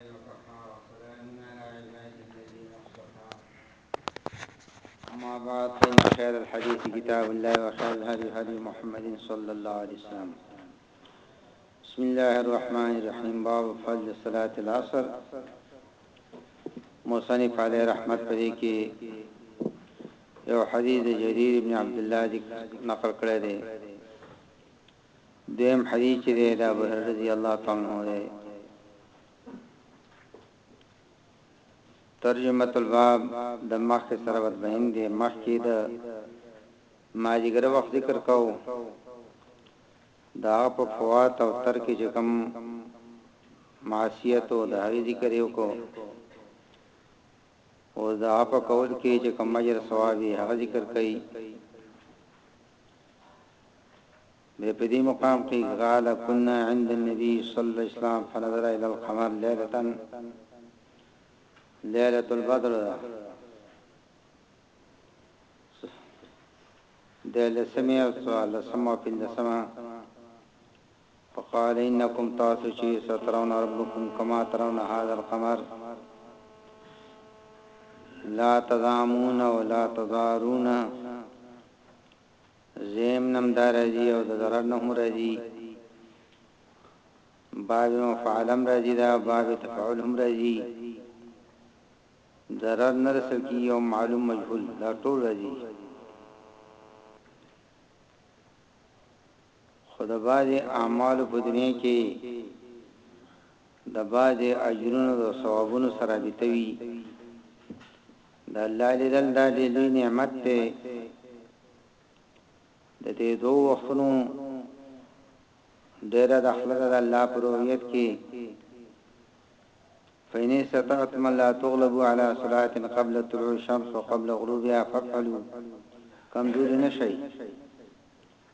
وكفى وسلام على عباده الذين اصطفى أما بعد فإن خير الحديث كتاب الله وخير الهدي هدي محمد صلى الله عليه وسلم بسم الله الرحمن الرحيم باب فضل صلاة العصر مصنف عليه رحمت پدې کې یو حدیث جرير ابن عبد الله نقل کړی دی دویم حدیث چې دی د ابوهریره رضی الله تعالی عنه دی. ترجمة الباب د مخکې سره بدبین دی مخکې د ماجګره وخت ذکر کاو دا په فوات او ترک چې کوم معصیت او د هغې ذکر یو کو او دا په قول کې چې کوم مجر ثوابي هغه ذکر کړي به په دې مقام کې قال كنا عند النبي صلى الله عليه وسلم فنظر الى القمر ليله ليله البدر د لسمه او سوال لسمه پندسمه فقال انكم تاسو چې سترون ربكم كما ترون هذا القمر لا تضامون ولا تضارون زیم نه هم دا راځي او د ضرر نه هم راځي باب مفعل هم راځي دا باب تفعل هم راځي ضرر نه رسل کی یو معلوم مجهول دا ټول راځي خو د بعضې اعمالو په دنیا کې د بعضې اجرونو د ثوابونو سره رابطه وي د الله لیدل دا ډېر لوی نعمت دی د دې دوه وختونو ډېر د خپل د الله پر رؤیت کې فینې ستات من لا تغلبوا على صلاه قبل طلوع الشمس وقبل غروبها فافعلوا کمزوري نشي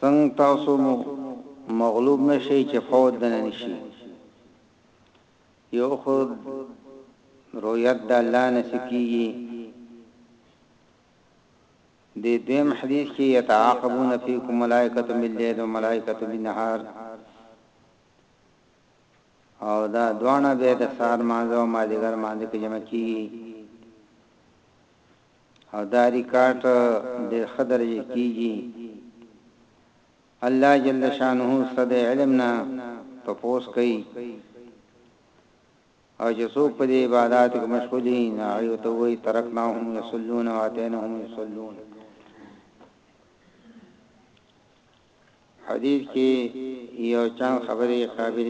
څنګ تاسو مو مغلوب نه شی چه فوت د نن شی یو خو رویت د الله نه څه کیږی دی دویم حدیث کی یتعاقبون فیکم ملائکه باللیل و ملائکه بالنهار او دا دوانه به د سار مانځه او مازیګر مانځه کې جمع کیږي او دا ریکارډ ډیر ښه درجه کیږي الله جل شانه ستا د علم نه تپوس کوي او چې څوک په دې عبادت کې مشغول دي نه ایو ته وای ترکناهم یصلون واتینهم یصلون حديث کي يو چند خبري قابل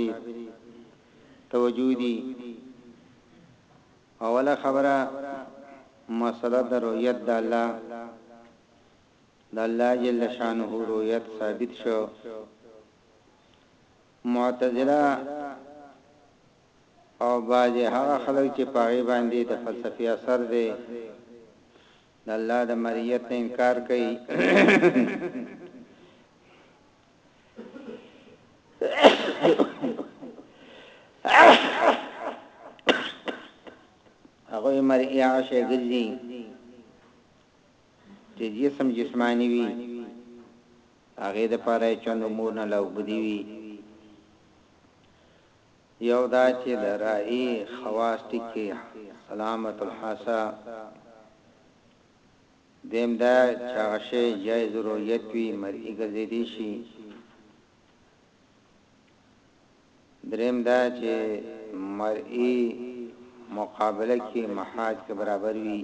توجه دي، اوله خبره مسئله د رؤيت د الله د الله جل شانه رؤيت ثابت شو، معتزله او بعضي هغه خلک چي په هغه باندي د فلسفي اثر دي د الله د مرئیت نه انکار کوي هغه مرئی هغه شی ګرځي چې جسم جسمانی وي هغه د پاره چون امور نه لوګ دی وي یو دا چې د رائي خواص ټکي سلامت الحاصه دویم دا چې هغه شی جائز الرؤیت وي مرئي ګرځیدی شي دریم دا چې مرئي مقابله کې محاج کې برابر وي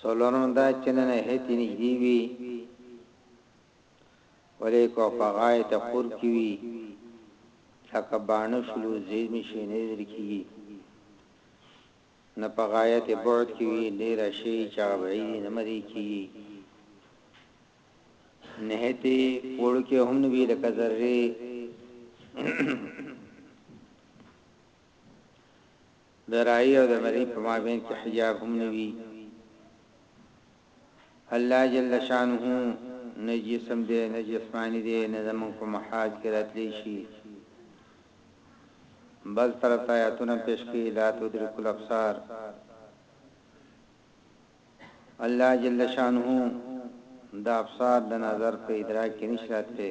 څلورم دا چې نه نهایت نږدې وي ولې که په غایت قرب کې وي لکه باڼه شلو زیرمې شي نه لیدل کېږي نه په غایت بعد کې وي لیره شي چې هغه بعید نه مدې کېږي نهایت وړوکی هم نه وي لکه ذرې د راعي او د برعي په مابين کې حجاب هم نه وي، الله جل شانه نه جسم دی نه جسماني دی نه زموږ په محاذ کې راتلی شي، بل طرف ته آياتونه پېش کوي، لا تدرکه الابصار، الله جل شانه د ابصار د نظر په ادراک کې نشي راتلی.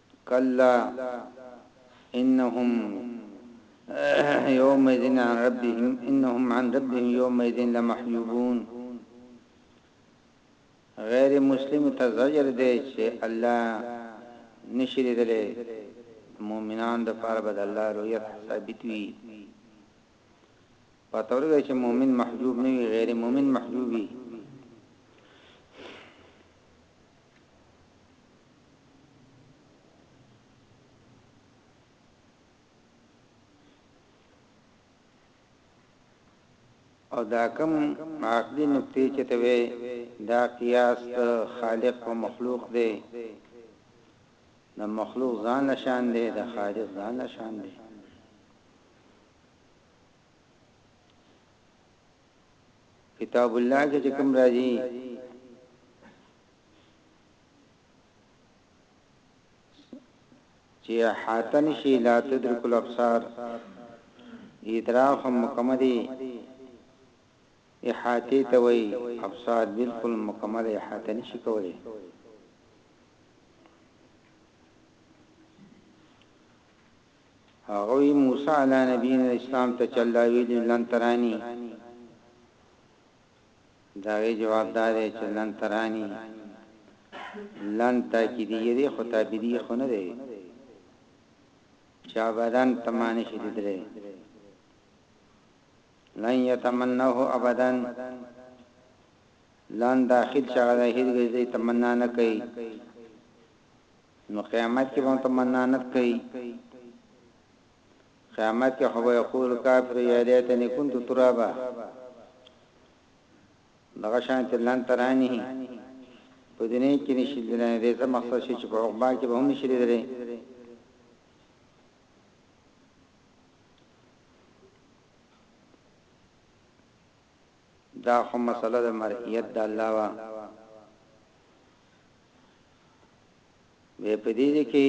کلا انهم يومئذ عن ربهم انهم عن ربهم يومئذ لمحجوبون غیر مسلم ته زجر دی چې الله نشي لیدلی مؤمنان د پاره بد الله رؤیت ثابت وي پته ورګه چې مؤمن محجوب نه وي غیر مؤمن محجوبي او دا کم عقلی نکتی چه ته وی دا قیاس د خالق په مخلوق دی د مخلوق ځان لشان دی د خالق ځان لشان دی کتاب الله کې چې کوم راځي چې حاتن شي لا تدرک الابصار ادراک هم مکمدي احاطه ته وي ابصار بالکل مکمل احاطه نشي کولای هغوی موسی علی نبینا الاسلام ته چې الله ویلي لن ترانی د هغې جواب دا دی چې لن ترانی لن تاکیدیه دی خو تابیدیه خو نه دی چې ابدا ته ما نه شي لیدلی لن یتمنه ابدا لن داخل شغله هیڅ ځای تمنا نه کوي نو قیامت کې به هم تمنا نه کوي، قیامت کې خو به یقول الکافر یا لیتنی کنت ترابا دغه شان تلان ترانی په دنیا کې نشي دلانه دې ته مقصد شي چې په عقبا کې به هم نشي درې دا خو مسئله د مرئیت د الله وه بیا په دې ځای کې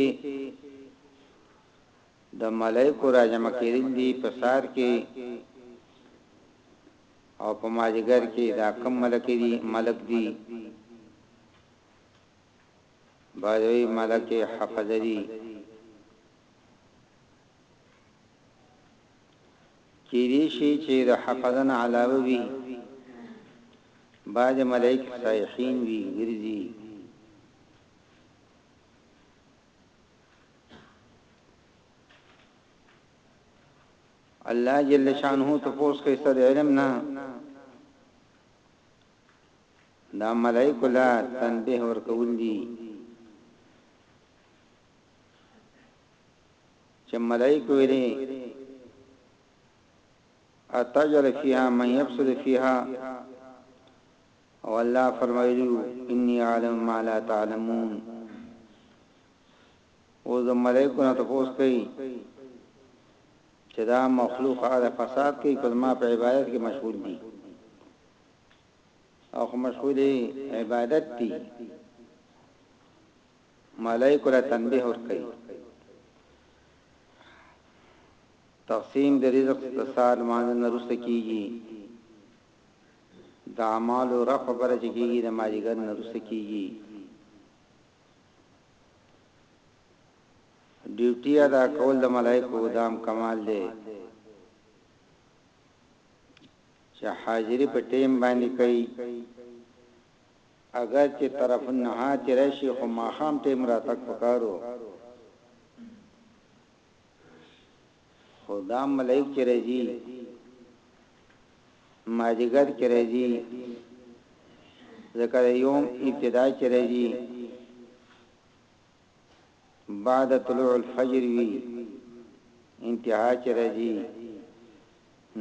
د ملائکو راجمع کېدل دي په سار کې او په ماجګر کې دا کم ملک دي ملک دي باجوي ملک حفظ دي کیدی شی چی د حفظه نه علاوه وی بعضی ملائک صائحین وی ګرځی الله جل شانه ته پوس کوي ست علم نه دا ملائک لا تنبیه ور کول دي چه ملائکو ویلی اتجعل فیها من یفسد فیها او الله فرمایلی انی اعلم ما لا تعلمون او د ملائکو نه تاسو کوي چې دا مخلوق هغه فساد کوي کلمه په عبادت کې مشغول دي او مشغول عبادت دي ملائکو له تنبیه ورکوي. تقسیم د رزق د سهار لمانځه نه وروسته کیږي. د اعمالو رفع خبره چې کیږي د مازیګر نه وروسته کیږي. ډیوټي ادا کول د ملائکو دام کمال دی چې حاضری په ټیم باندې کوي. اګر چې طرف النهار تیر شي خو ماښام ته هم راتګ پکار وو خو دا ملائک چې راځي ماجګر کې راځي ذکر یوم ابتدا کې راځي بعد طلوع الفجر وی انتها کې راځي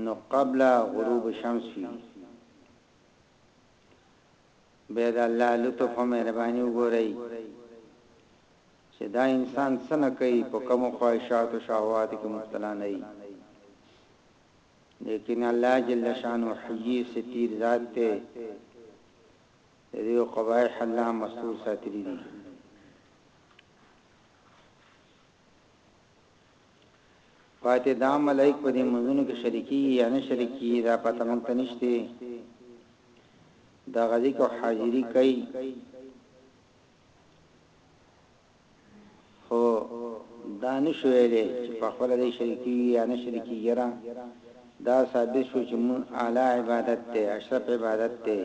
نو قبل غروب الشمس وی بیا د الله لطف او مهرباني وګورئ چې دا انسان څه نه کوي په کومو خواهشاتو شهواتو کې مبتلا نه وي لیکن الله جل شانه حیی ستیر ذات ته دې قبایح الله مستور ساتلی دي پاتې دا ملائک په دې منځونو کې شریکیږي یا نه شریکیږي دا پته موږ ته نشته دا غزي کو حاضری کوي خو دا نشوي دي چې په خپل دې شریکي یا نه شریکي یرا دا ثابت شو چې مون اعلی عبادت ته اشرف عبادت ته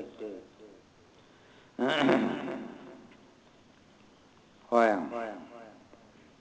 وایم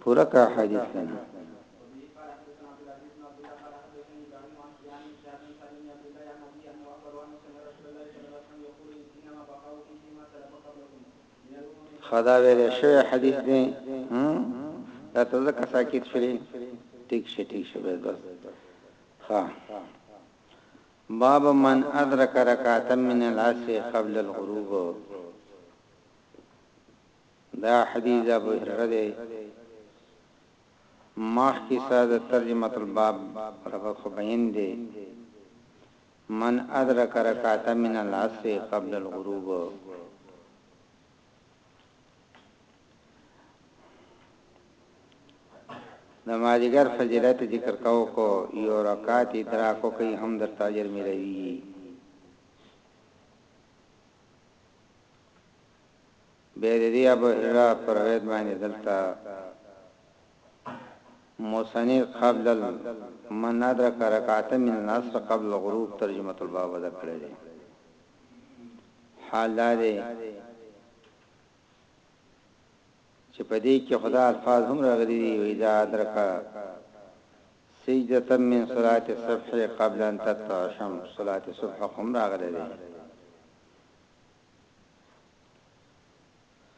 پوره کا حدیث کنه خدا ویل شوی حدیث دی دا ته ځکه ساکت شولې ټیک شي ټیک شي بس بس ها باب من ادرک رکعتا من العصر قبل الغروب دا حديث د ابو هريره دی مخکي سره د ترجمة الباب ربط خو بين دی من ادرک رکعة من العصر قبل الغروب د ماجګر فضیلت ذکر کاو کو یو رکعت ادراکو کوي هم در تاجر ملوي بیا د دې ابو هریره په روایت باندې دلته مصنف قبل من ادرک رکعتا من العصر قبل الغروب ترجمه الباب ادا کړی دی حال دا دی چې په دې کې خدا الفاظ هم راغلي دي وې دا ادرک سجده من صلاه الصبح قبل ان تطلع الشمس صلاه الصبح هم راغلي دي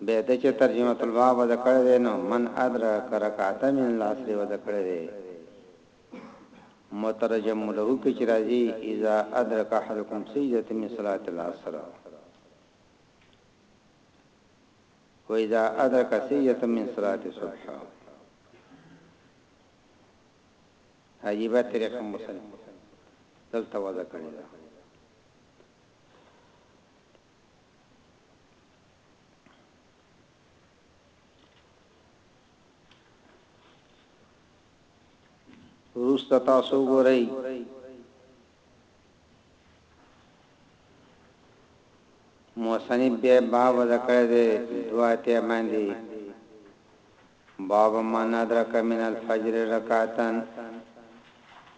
بیا ته چه ترجمة الباب وضع کړی دی نو من ادرک رکعة من العصر وضع کړی دی مترجم له کی چه راځی اذا ادرک احدکم سجدة من صلاة العصر و اذا ادرک سجدة من صلاة الصبح عجیبه طریقه مصنف دلته وضع کړی ده روستا تاسو ګورئ موسنی بیا باب ذکر دی دوه ته باندې باب من ادرک من الفجر رکعتا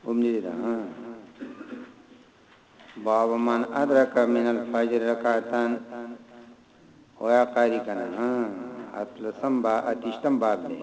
هم دې ده ها باب من ادرک من الفجر رکعتا ويا قاری کنه ها اتلسم با اتشتم باب دی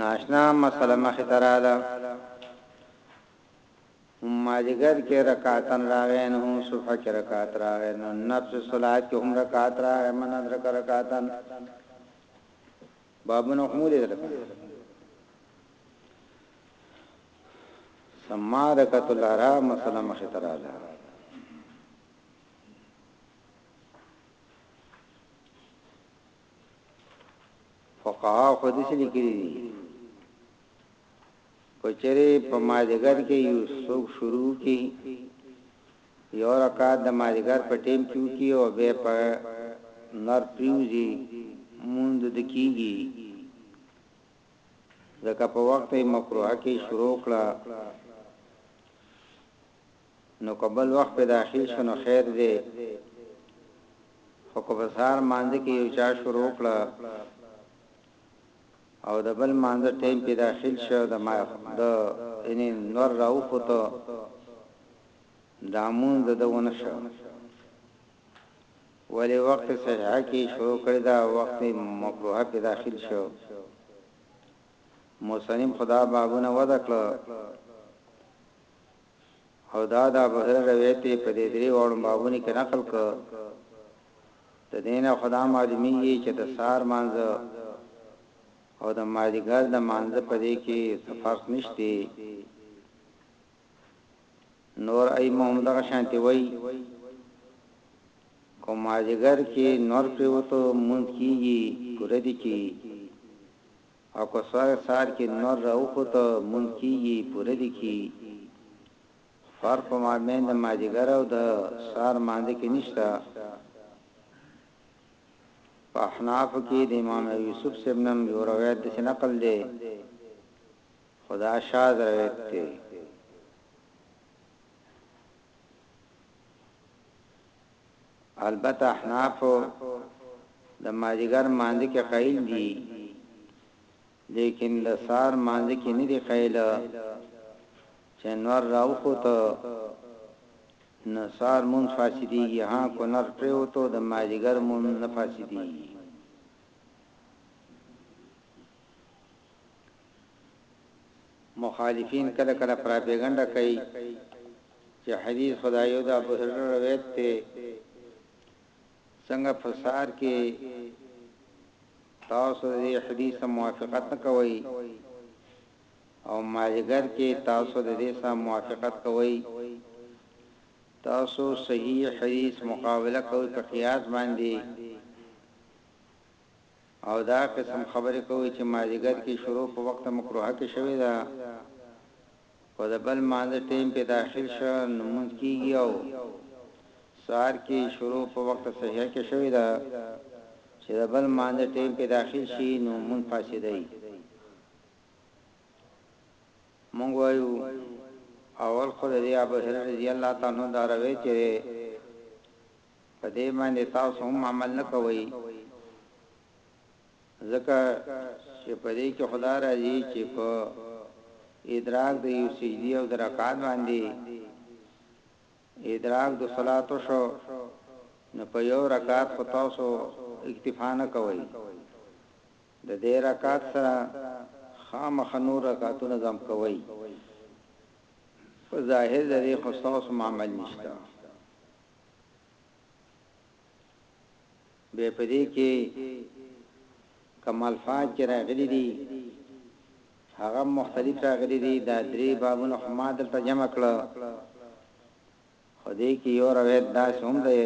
ناشنا مسله مخې ته راغله هم مازدیګر کې رکعتن راغی نه هم صبح کې رکعت راغی نه نفس صلات کې هم رکعت راغی من ادرک رکعتن بابونه هم دې درته سما رکعت الارا مسله مخې ته راغله فقهاو خو داسې لیکلي دي که چېرې په مازیګر کې یو څوک شروع کړي یو رکعت د مازیګر په ټیم کې وکړي او بیا په نور پریوزي مونږ د کیږي ځکه په وخت یې مکروه کې شروع کړه نو که بل وخت پرې داخل شو نو خیر دی، خو که په سهار لمانځه کې یو چا شروع کړه او د بل لمانځه ټیم پرې داخل شو د ما د یعنی نور راوخوته دا مونځ د ونه شو ولی وخت صحیحه کې شروع کړی دا وخت مکروه په داخل شو موسنیم خدا بابونه ودا کړ او دا د ابوهريره روايت يې په دې درې واړو بابونو کې نقل کړ، د دې نه خو دا معلومېږي چې د سهار لمانځه او د مازديګر د لمانځه په دې کې څه فرق نشته، نور ائمه هم دغه شانتې وايي، که مازديګر کې نور پرېوته لمونځ کېږي پوره دي چې. او که سوای سهار کې لمر راوخوته مونځ کیږي پوره دې کړي خو فرق په مابین د مازیګر او د سهار لمانځه کې نشته په احنافو کې د امام ابو یوسف صاحب نم یو روایت داسې نقل دی خدا شاذ روایت دی البته احناف د مازیګر لمانځه کې قائل دي لیکن د سهار لمانځه کې نه دي قائل چې نور راوخوته نو سهار مون فاسديږي ها کو نور پریوتو د مازیګر مون نه فاسديږي مخالفین کله کله پراپیګنډه کوي چې حدیث خو دا یو د ابو هرره روایت دی څنګه په سار کې تاسو د حدیث موافقت نه کوئ او ماجګر کې تاسو د دې سره موافقت کوئ تاسو صحیح حدیث مقابله کوئ په قیاس باندې او دا قسم خبرې کوي چې مازیګر کې شروع په وقت مکروهه کې شوې ده خو د بل مانځه ټیم پې داخل شه نو مونځ کیږي او سهار کې شروع په وقت صحیحه کې شوې ده چې د بل مانځه ټیم پې داخل شي نو مونځ فاسدای مونږ وایو اول خو د ابو هرره رضی الله تعالی عنہ دا روایت دی په دې باندې تاسو هم عمل نه کوئ ځکه چې په دې کې خدا راځي چې په ادراک د یو سجدي او د رکعات باندې ادراک د صلات شو نو په یو رکعات خو تاسو اکتفا نه کوئ د دې رکعات سره خامخ نور رکعاتونه زم کوي په ظاهر د دې خصوص معامل نشته بیا په دې کې کوم الفاظ چې راغلي دي هغه مختلف راغلي دي دا درې بابونه خو ما دلته جمع کړه خو دې کې یو روایت داسې هم دی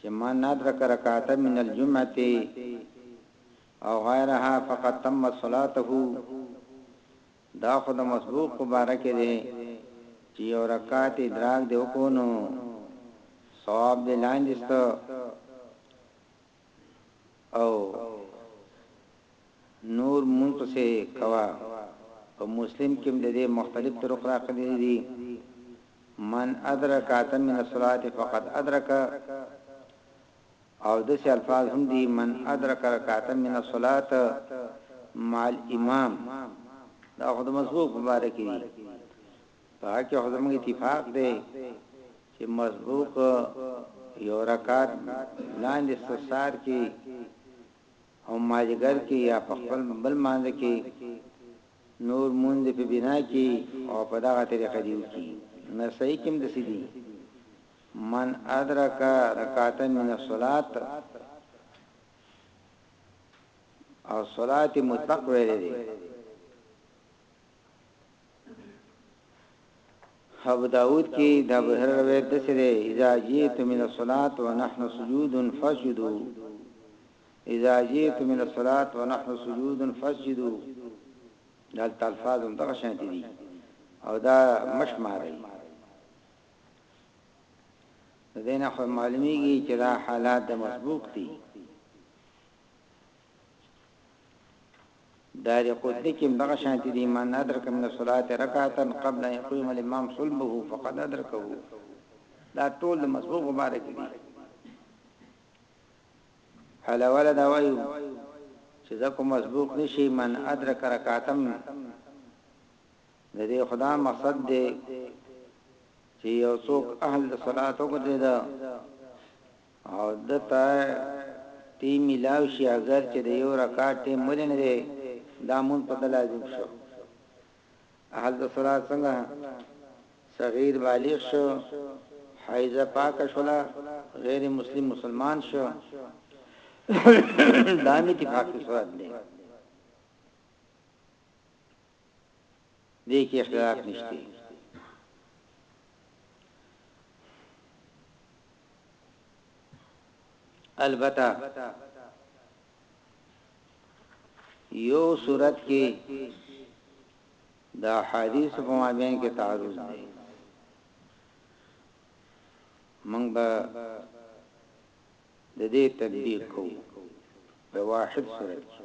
چې ما ندرک رکعت من الجمعه او غیرها فقط تم صلاته دا خو د مسبوق په باره کې دی چې یو رکعت ادراک دې وکړو نو ثواب دې لاندې سته او نور مونږ پسې کوا په مسلم کې د دې مختلف طرق راغلي دي من ادرک اتم من الصلاه فقط ادرک او داسې الفاظ هم دي، من ادرک رکعة من الصلاة مع الامام، دا خو د مسبوق په باره کې دي، په هغه کې خو زموږ اتفاق دی چې مسبوق یو رکعت لاندې استثار کې او مازیګر کې یا په خپل بل لمانځه کې نور مونځ په بنا کې او په دغه طریقه دی وکړي. نسائی کې هم داسې دي، من ادرک رکعتن من الصلات او صلات مطلق ویل دي ابو داود کې د ابو هرره روایت د سره اذا جئت من الصلاه ونحن سجود فسجدوا اذا جئت من الصلاه ونحن سجود فسجدوا دا الفاظ هم دغه شان دي او دا مشماري د دې نه خو معلومیږي چې دا حالات د مسبوق دي دا د قدلی کې دغه شانتي دي من ادرک من الصلاه رکعتا قبل ان يقيم الامام صلبه فقد ادرکه دا ټول د مسبوق مبارک دي حلاواله دا وایو چې ځکه مسبوق نشي من ادرک رکعتم د دې خو دا مقصد دی چې یو څوک اهل د صلات وګرځیدا او دته تی ملاو شي اگر چې د یو رکعت ټیم ملنه دی دا مون په لازم شو اهل د صلات څنګه صغیر بالغ شو حیزه پاک شولا غیر مسلم مسلمان شو دامی اتفاقی صورت دی دې کې اختلاف نشته. البته يو صورت کې دا حدیث په مابین کې تعارض دی موږ به د دې تطبیق کوو په واحد صورت کې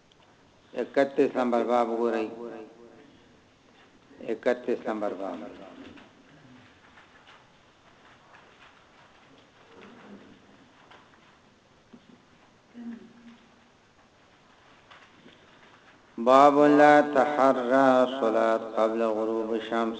اکتیس نمبر باب ګورئ اکتیس نمبر باب باب لا تحرى صلاة قبل غروب الشمس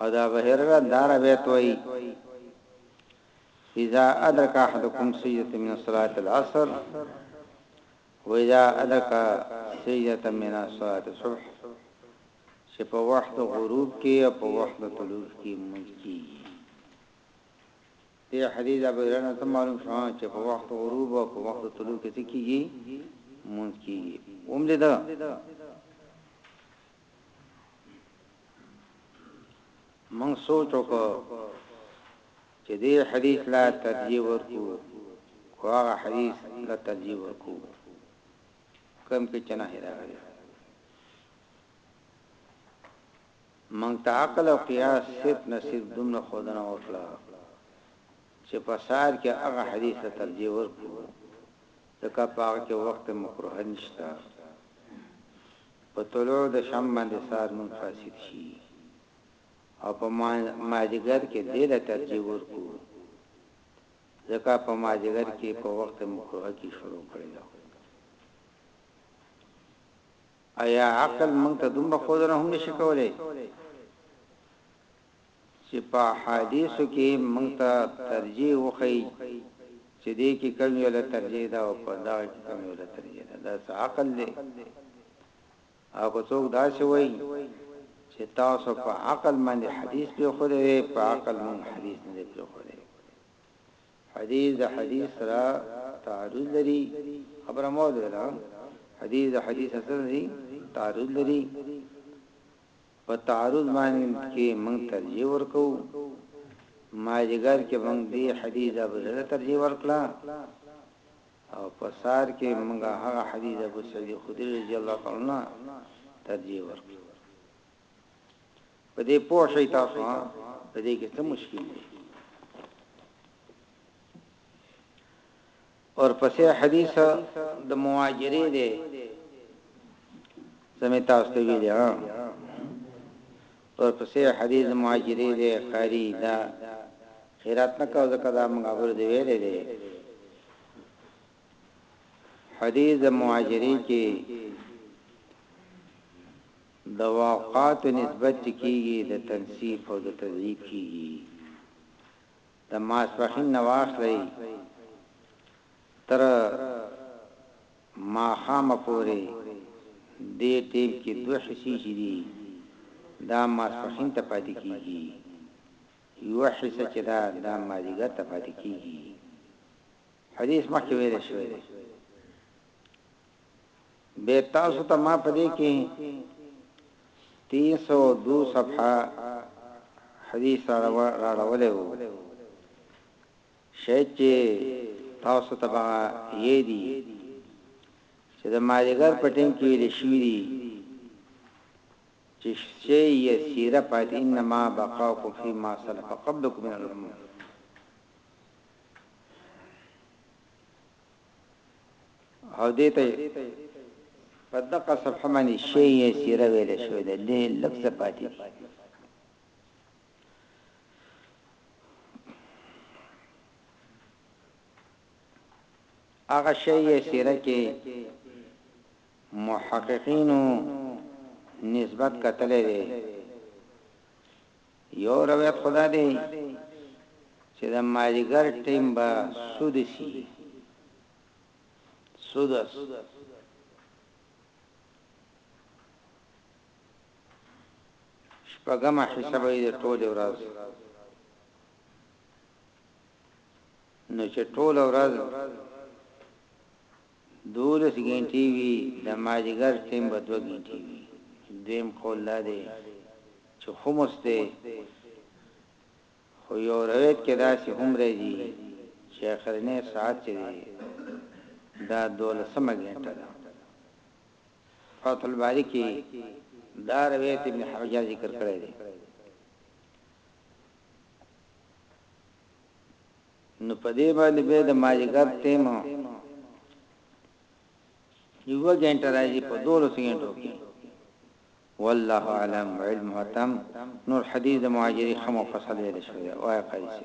او د ابي هريره دا روایت وايي، اذا ادرک احدکم سجدة من صلاة العصر واذا ادرک سجدة من صلاة الصبح چې په وخت د غروب کې او په وخت د طلوع کې مونږ کیږي دې حدیث ابو هريره ته معلوم شو چې په وخت غروب او په وخت طلوع کې څه کیږي مونږ کیږي اوم دې دا موږ سوچ وکړ چې دې حديث له ترجيح ورکړو که هغه حديث له ترجيح ورکړو کوم کې چې نهي راغلي. موږ ته عقل او قياس صرف نه صرف دومره ښودنه وکړه چې په سار کې هغه حديث له ترجيح ورکړو ځکه په هغه کې وخت مکروه نشته. په طلوع د شمس باندې سهار مونږ فاسد شي او په مازیګر کې دې له ترجیح ورکړو ځکه په مازیګر کې په وخت مکروه کې شروع کړی ده ایا عقل مونږ ته دومره خود نه هم نشي کولای چې په احادیثو کې موږ ته ترجیح وښیي چې دې کې کوم یو له ترجیح ده او په دغه کې کوم یو له ترجیح ده دا څه عقل دی او که څوک دا څه وایي چې تاسو په عقل باندې حدیث په خو دی په عقل مون حدیث نه دی په خو دی حدیث د حدیث سره تعارض لري خبره مو ده حدیث د حدیث سره تعارض لري په تعارض باندې کې موږ ترجیح ورکوو، مازدیګر کې موږ دې حدیث د ابوسعید ته ترجیح ورکړه او په سهار کې موږ هغه حدیث د ابوسعید خدري رضی الله تعالی عنه ترجیح ورکړه. په دې پوه شئ تاسو په دې کې څه مشکل دی؟ ورپسې حديث د مواجرې دی څه مې تاسو ته ویلي ها ورپسې حديث د مواجرې دی قاری دا خیرات نه کاو ځکه دا موږ خبر دی ویلې دی حديث د مواجرې کې د واقعات نسبت کیږي د تنصیف او د تضعیف کیږي د ماسپښین نه واخلئ تر ماښامه پورې دې ټیم کې دوه حصې چې دي دا ماسپښین ته پاتې کیږي یوه حصه چې ده دا مازیګر ته پاتې کیږي حدیث مخکې ویل شوی دی. بیا تاسو ته ما په دې کې 302 صفحه حدیث راړولې وو شاید چې تاسو ته به یې دي چې د مالیګر په ټیم کې ویل شوی دی چې شی یسیره پات انما بقاکم فی ما سلف قبلکم من الامم او دې ته په دغه صفحه باندې شی یې سیره ویل شوې ده دې لږ څه پاتې دي هغه شی یې سیره کې محققینو نسبت کتلې ده یو روایت خو دا دی چې د مازیګر ټیم به سدسي سدس شپږمه حصہ به یې ټوله ورځ نو چې ټوله ورځ دولس ګنټې وي، د مازدیګر ټیم به دوه ګنټې وي. دویم قول دا دی چې خمس دی، خو یو روایت کې داسې هم راځي چې اخرنی ساعت چې دی دا دولسمه ګنټه ده. فتح الباري کې دا روایت ابن حجر ذکر کړی دی. نو په دې باندې به د ماجګر ټیم یو غنټه راځي په 12 غنټو کې والله علم علم تم نور حدیث د مهاجری خمو فصل ویل شوی دی وای قاری سی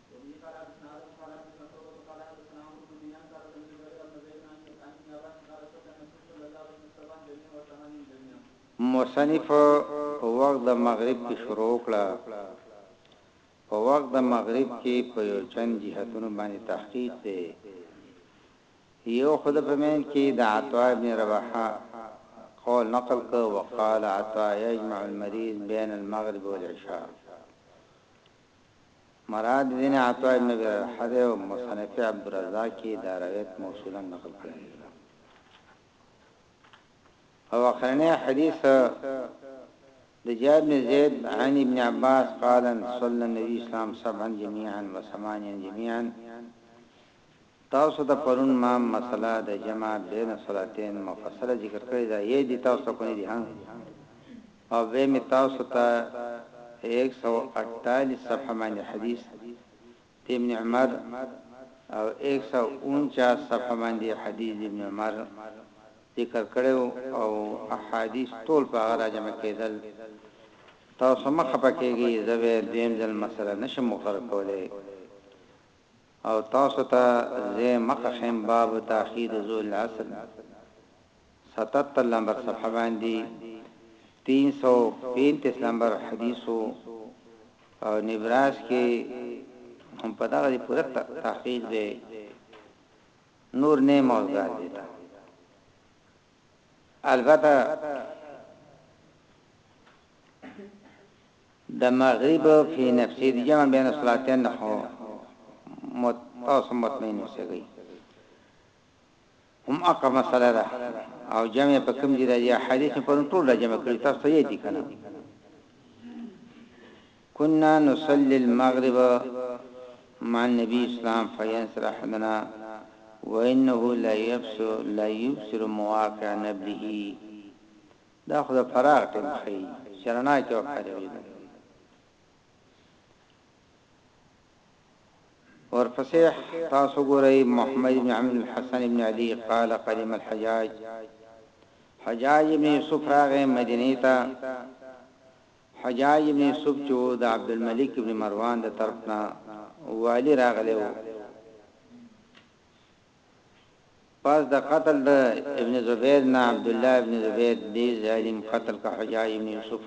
وبه قال حدثنا ادم قال حدثنا شعبة قال حدثنا عمرو بن دينار قال سمعت بريرة بن زيد عن ابن عباس قال صلى النبي صلى الله عليه وسلم الصباح جميعا والتمانين جميعا. مصنف په وخت د مغرب کې شروع کړه، په وخت د مغرب کې په یو چند جهتونو باندې تحقیق دی، یو خو د په مینځ کې د عطاء بن رباح قول نقل کړ، وقال عطاء یجمع المریض بین المغرب والعشاء، مراد ځینې عطاء ابن ابي رباح دی او مصنف عبدالرزاق یې دا روایت موصولا نقل کړی دی. په وخرنی حدیث د جابر بن زید عن ابن عباس قالا صلی النبی اسلام سبعا جميعا وثمانيا جميعا تاسو ته پرون ما مسئله د جمع بین الصلاتین مفصله ذکر کړی ده یی دی تاسو ته کونی دی ها او بیا می تاسو ته ایک سو اټتالیس صفحه باندی حدیث د ابن عمر او ایک سو اونچاس صفحه باندی حدیث د ابن عمر ذکر کړی وو او احادیث ټول په هغه را جمع کیدل تاسو مه خپه کیږی زه به دویم ځل مسئله نشم مقرر کولای او تاسو ته زه مخه ښیم باب تاخیر ظهور العصر ستتر لمبر صفحه باندی تین سو پینتیس لمبر حدیث او نبراس کی هم په دغه پوره تحقیق دی نور نه موزګار دی تا البته د مغرب فی نفسی د جمع بین الصلاتین نه خو تاسو مطمئن اوسیږئ هم اقه مسئله ده او جمع په کوم ځای راځي حدیث په ټول را جمع کړی تاسو یې دي کنه كنا نصلي المغرب مع النبي اسلام فينصر احدنا وانه لا يبصر لا يبصر مواقع نبله دا خو د فراق ټیم ښیی چه رڼا کی وفارغیږی ورپسی تاسو ګورۍ محمد ابن عمرو ابن حسن ابن علی قال قدم الحجاج حجاج ابن یوسف راغی مدینی تا حجاج ابن یوسف چو دا عبدالملک ابن مروان دا طرفنا والی راغلی وو پس د قتل د ابن زبید نه عبدالله ابن زبید دی ظالم قتل که حجاج ابن یوسف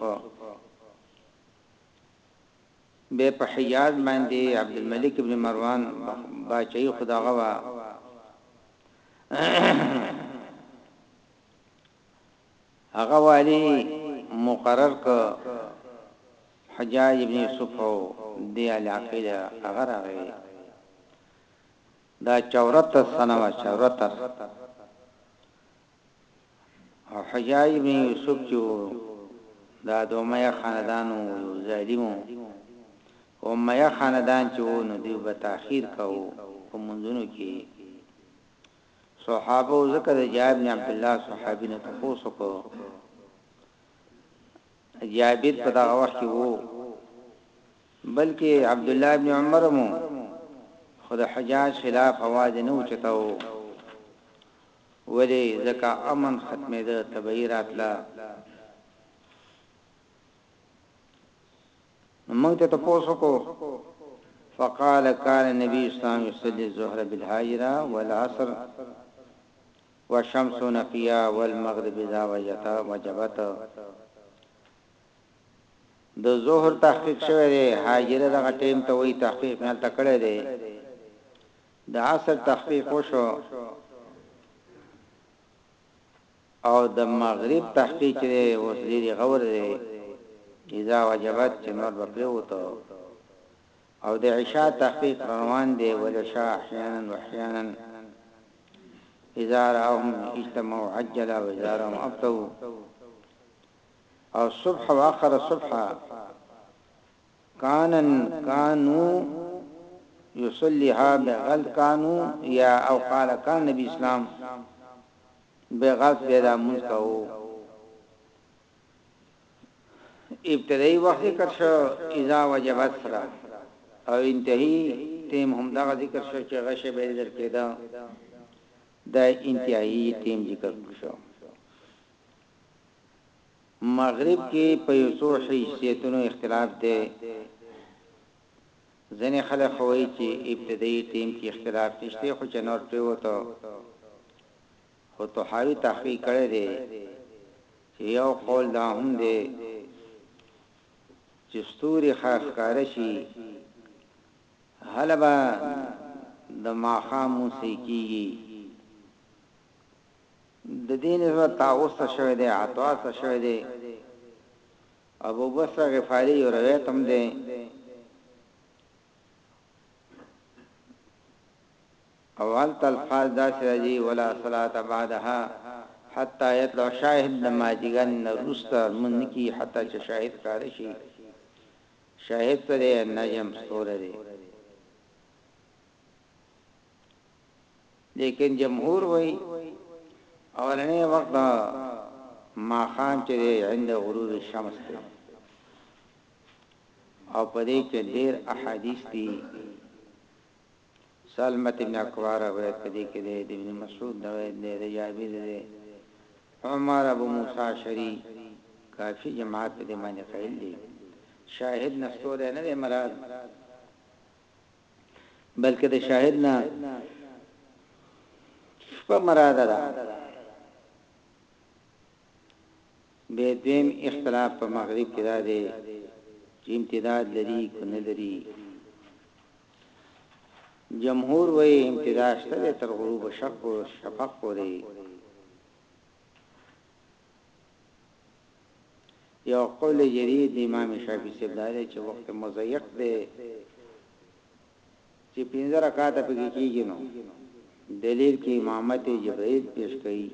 به په حجاج باندې عبدالملک ابن مروان باچای خداغه وا هغه والی مقرر ک حجاج ابن یوسف او دی علاقه هغه راغی دا چورتر سنوا چورتر او حجاج ابن یوسف چې وو دا د امیه خاندان وو یو ظالم او امیه خاندان چې وو نو دوی به تاخير کاوه په منځونو کې صحابه او ذکر جابر بن عبد الله صحابینو تاسو کو جابر په دغه وخت کې وو بلکې عبدالله ابن عمر مو خو د حجاج خلاف اواز نه اوچتاو ولی ځکه امن ختمې ده تبعی راتله موږ ته تاسو کو فقال كان النبي صلى الله عليه وسلم يصلي الظهر بالهاجره والعصر والشمس نقيا والمغرب اذا وجبت د ظهر تحقیق شوی دی حاجره دغه ټیم ته وایي تحقیق مې هلته کړی دی د عصر تحقیق وشو او د مغرب تحقیق چې دی اوس ډېری غور دی اذا وجبت چې نور به پرېوتو او د عشاء تحقیق روان دي ول عشاء احيانا واحيانا اذا راهم اجتمعوا عجلا واذا راهم ابطوا او صبح واخر صبح کانن کانو يصليها بغل كانوا يا او قال كان نبي اسلام بغل بيدا منكو ابتدائی وخت ذکر شو اذا وجبت سره او انتهی تیم هم دغه ذکر شو چې غش به ذکر کېده د انتهایی تیم ذکر شو مغرب کې په یو څو حیثیتونو اختلاف دی ځنې خلک وایي چې ابتدایي ټیم کې اختلاف نشته خو چې نور پریوته خو طحاوي تحقیق کړی دی چې یو قول دا هم دی چې ستوري ښه ښکاره شي هله به د ماښام موسی کیږي د دې نسبت تاوس ته شوی دی عطا ته شوی دی ابو بصره غفاری یو روایت هم دی او هلته الفاظ داسې راځي، ولا صلاة بعدها حتی یطلع شاهد د ماجیګر نه وروسته لمونځ نه کیږي حتی چې شاهد ښکاره شي، شاهد څه دی؟ نجم، ستوری، دی. لیکن جمهور وایي اولنی وخت د ماښام چې دی عند غروب الشمس دی او په دې کې ډېر احادیث دي سالمة ابن اکوا روایت په دې کې دی، د ابن مسعود روایت دی، د جابر دی، عمر، ابو موسی اشعري، کافي جماعت په دې باندې قائل دي، شاهد نه ستوری نه دی مراد، بلکې د شاهد نه شپه مراده ده، بیا دویم اختلاف په مغرب کې دا دی چې امتداد لري که نه لري. جمهور وایې امتداد شته دی تر غروب شفق پورې یو قول جدید د امام شافعی صاحب دا دی چې وخت مضیق دی چې پنځه رکعات پکې کیږي نو دلیل کې امامت جبرئیل پیش کړي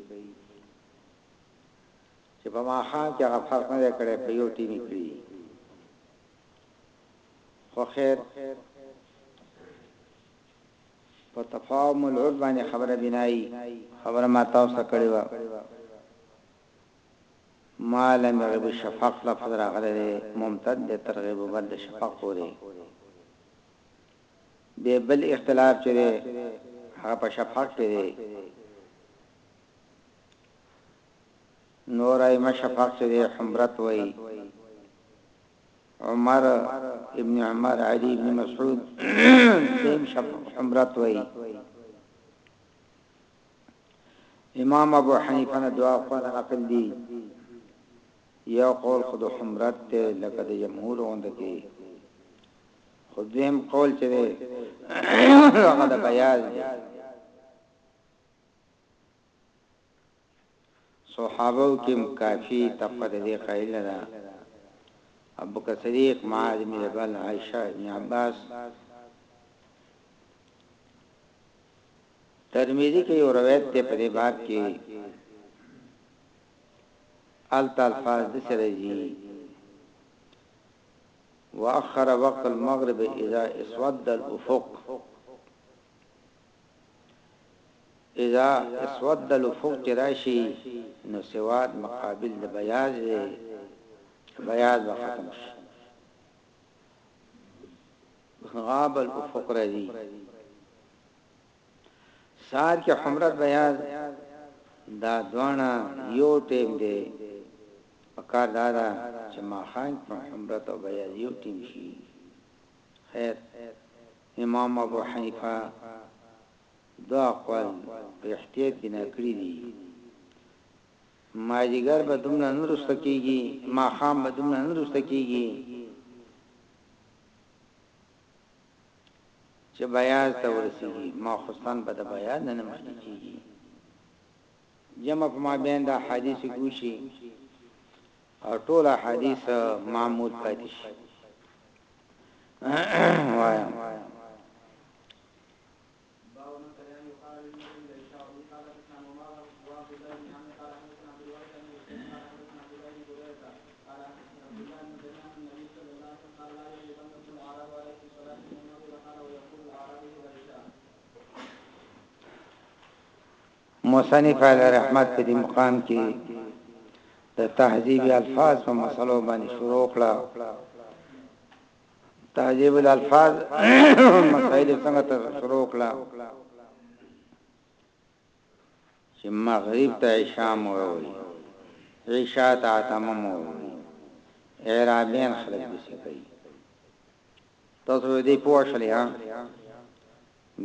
چې په ماخام کې هغه فرق نه کړي په یو ټیم کړي خو خیر په تفاهم العرف باندې خبره بنائی خبره ما تاسو ته کړې و ما لم يغب الشفق لفظ راغلی دی ممتد دی تر غیب بر د شفق پورې به بل اختلاف چې دی هغه په شفق کې دی نور ایمه شفق چې دی حمرت وای عمر ابن عمر علی ابن مسعود دیم شپ عمرت وای امام ابو حنیفه نه دعا خو نقل دی یو قول خود حمرت ته لکه د جمهور اوند کې خود دیم قول چې هغه د بیاض دی صحابه و کيم کافي طبقه د دې قائل نه ده، ابوبکر صديق، معاذ بن جبل، عائشه، ابن عباس. ترمذي کې يو روایت ته په دې باب کې الت الفاظ د سره دي واخر وقت المغرب اذا اسود الافق اذا اسود الافق چې راشي نو سواد مقابل د بیاض دی بیاض به ختم شي غاب الافق راځي سار کې حمرت بیاض دا دوانا یو ټیم دی پکار دا دا چې ما خان په حمرت او بیاض یو ټیم شي خیر امام ابو حنیفه دوه اقوال په احتیاط بنا کړي دي، مازیګر به دومره نه رسته کیږي، ماښام به دومره نه رسته کیږي چې بیاض ته ورسیږي، ماخستن به د بیاض نه مخکې کیږي. جمع په مابین د احادیثو کې وشي او ټول احادیث معمول پاتې شي وایم مصنف علی رحمت په دې مقام کې د تهذیب الفاظ په مسلو باندې شروع کړه تهذیب الالفاظ مسائل څنګه ته شروع کړه چې مغرب ته شام وروي عشاء ته تمام وروي اعرابین خلک دي کوي تاسو به دې پوه شلې ها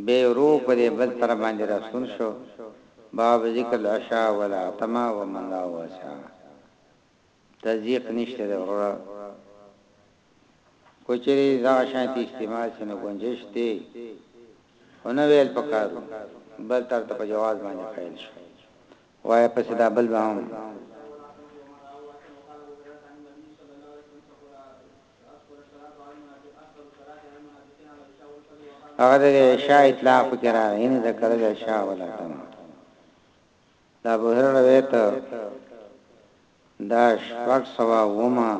به رو په دې بل تر باندې را سن شو باب ذکر العشاء ولا تما ومن لا وسع تذیق نشته د وروره کوچري دا شانتي استعمال سينو گنجش دي هونه ویل پکارو بل تر ته په جواز باندې قائل شو وای په صدا بل باندې هغه د عشاء اطلاق کې راغی نه ذکر د عشاء ولا تم دا بهر روایت دا شپږ سوا وما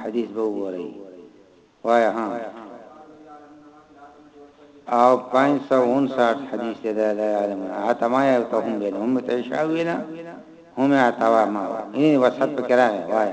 حدیث به وری وای ها او 559 حدیث دی دا عالم عتما یو ته هم ویل هم ته عشاء ویل هم عتوا ما یې وسط کې راغی وای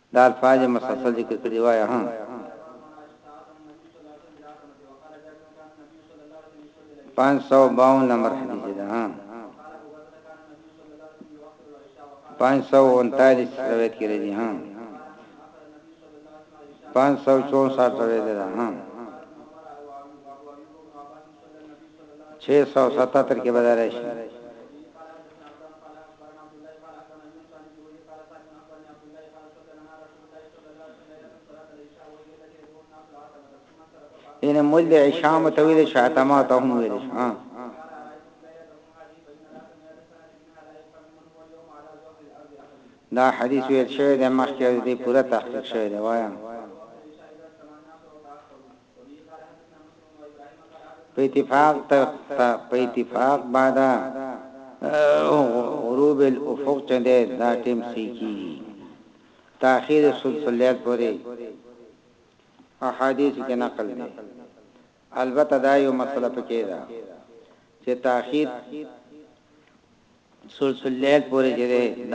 دا الفاظ یې مسلسل ذکر کړي دي، وایه هم. پنځ سوه او باون نمبر حدیث ده ها پنځ سوه او انتالیس روایت کې راځي ها پنځ سوه او چون ساټ روایت ده ها چه سو ستتر کې به دا راشي. ان مول د عشاء متویل شاتما ته هم ویل شي ها دا حدیث ویل شوی د مخکې د پوره تحقیق شوی دی وایم په اتفاق بعد غروب الافق چه ده دا ټیم سی کیږي تاخیر ثلث اللیل پورې احادیث کې نقل دي البته دا یو مسله پکې ده چې تاخیر ثلث اللیل پورې چې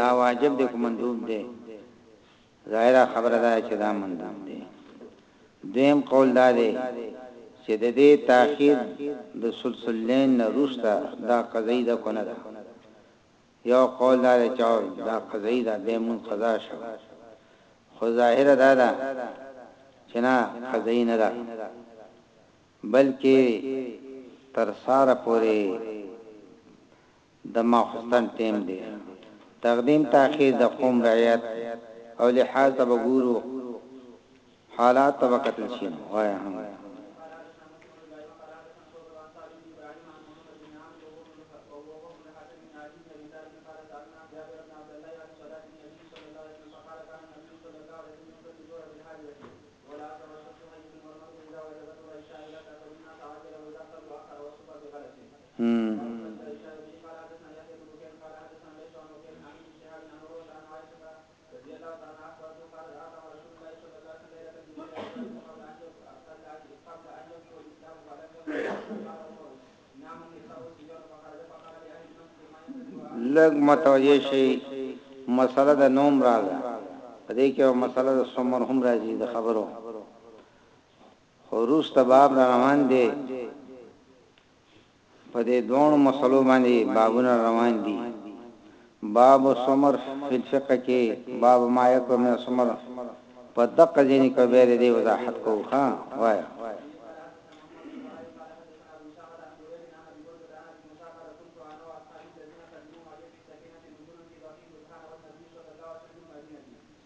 دا واجب دی کوم مندوب دی ظاهره خبره دا چې دا مندوب دی. دویم قول دا دی چې د دې تاخیر د ثلث اللین نه وروسته دا قضايي ده که نه ده؟ یو قول دا دی چې او دا قضايي ده بیا مونځ قضا شو خو ظاهره دا ده چې نه قضايي نه ده بلکې تر سهاره پورې د ماخوستن ټيم دی تقديم تاخير د قوم رعيت او لحاظ ته به ګورو حالات ته به کتل شي نو وايه هم لږ متوجه شي مسله د نوم راځه په دې کې او مسله د سمر هم راځي د خبرو خروس ته باب روان دي په دې دواړو مسلو باندې بابونه روان دي باب السمر فی الفقه کې باب ما یکره من السمر په دقه ځینې کو به دې وضاحت کوو ها وای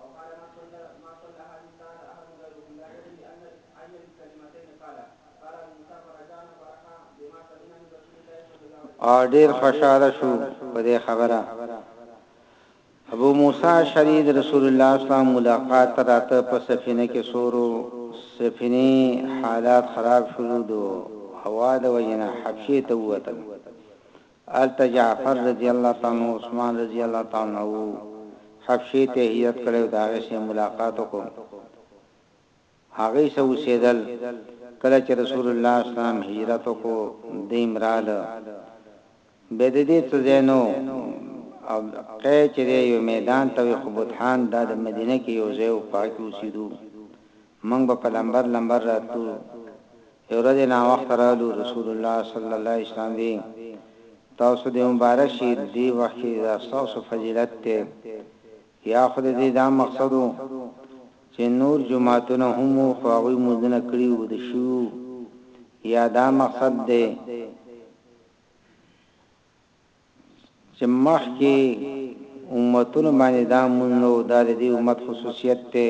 او قال ما صلى ما صلى هذه الساعة احد غيره لا ندري ان اي الكلمتين قال قال ابو موسى فرجعنا فرحا بما سمعنا من رسول الله صلى الله عليه وسلم او ډیر خوشاله شو په دې خبره ابو موسی اشعری د رسول الله صلی الله علیه وسلم ملاقات ته راته په سفینه کې سورو سفینه حالات خراب شول دو هوا د وجنه حبشه ته ووتل هلته جعفر رضی الله تعالی عنه عثمان رضی الله تعالی عنه حبشې ته هجرت کړی او د هغې سره یې ملاقات وکړ، هغې سره اوسېدل، کله چې رسول الله صلی الله علیه وسلم هجرت وکړ دی هم راغله، بیا د دې څه ځای نه و، قیع چې دی یو میدان ته وایي خو بطحان دا د مدینه کې یو ځای و په هغه کې اوسېدو، موږ به په لمبر لمبر راتلو، یوه ورځ ناوخته راغلو، رسول الله صلی الله علیه وسلم وی، تاسو دی مبارک شی، دی وخت کی دا ستاسو فضیلت دی، یا خو د دی دا مقصد وو چی نور جماعتونه هم وو خو هغوی لمونځونه کړی وو د شوی وو، یا دا مقصد دی. چې مخکې امتونو باندې دا مونځ نه وو دا د دې امت خصوصیت دی،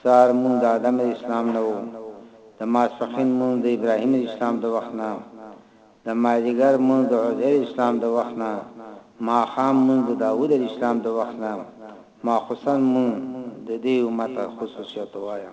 سهار مونځ د آدم علیه السلام نه وو، د ماسپښین مونځ د ابراهیم علیه السلام د وخت نه، د مازدیګر مونځ د عزیر علیه السلام د وخت نه، ماښام مونځ د داوود علیه السلام د وخت نه، ماخوستن مونځ د دې امت خصوصیت وایه.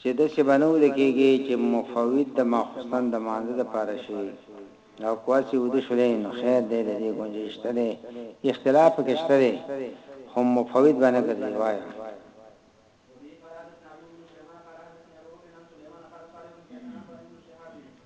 چې داسې به نه وده کېږي چې مفوت د ماخوستن د لمانځه لپاره شي او که واسې وده شولی نو خیر دی د دې ګنجایش شته دی، اختلاف په کې شته دی خو مفوت به نه ګرځي. وایه!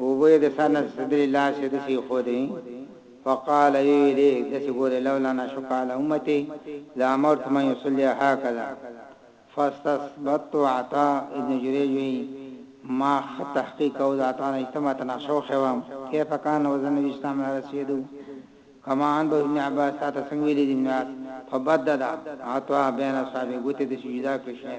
اوبه يې د سر نه څڅېدلې، لاس يې داسې ايښودی، فقال ويې ويلې، داسې ګورې، لولا ان اشق على امتي لامرت من يصلي هكذا فاستثبت عطاء ابن جريج وايي، ما ښه تحقيق کاوه، د عطاء نه چې ته ماته نقشه وښيه وه، کيف كان وضع النبي صلی الله عليه وسلم على رأس يده كما انبه ابن عباس تاته څنګه ويلي دي ابن عباس فبدد عطاء بين اصابعه ګوتې داسې جدا کړې شوې،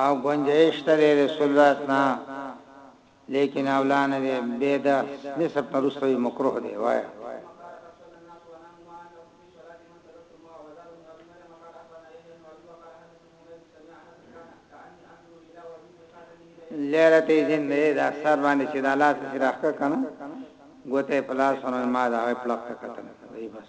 او گنجائش ته دی د سلات نه لیکن اولا نه دی به د نصف نه رسته وي مکروه دی وای لیره ته زین نه دا سر باندې چې د الله سره راخه کنه ګوته پلاس ونه ما دا غي پلاک ته کتل دی بس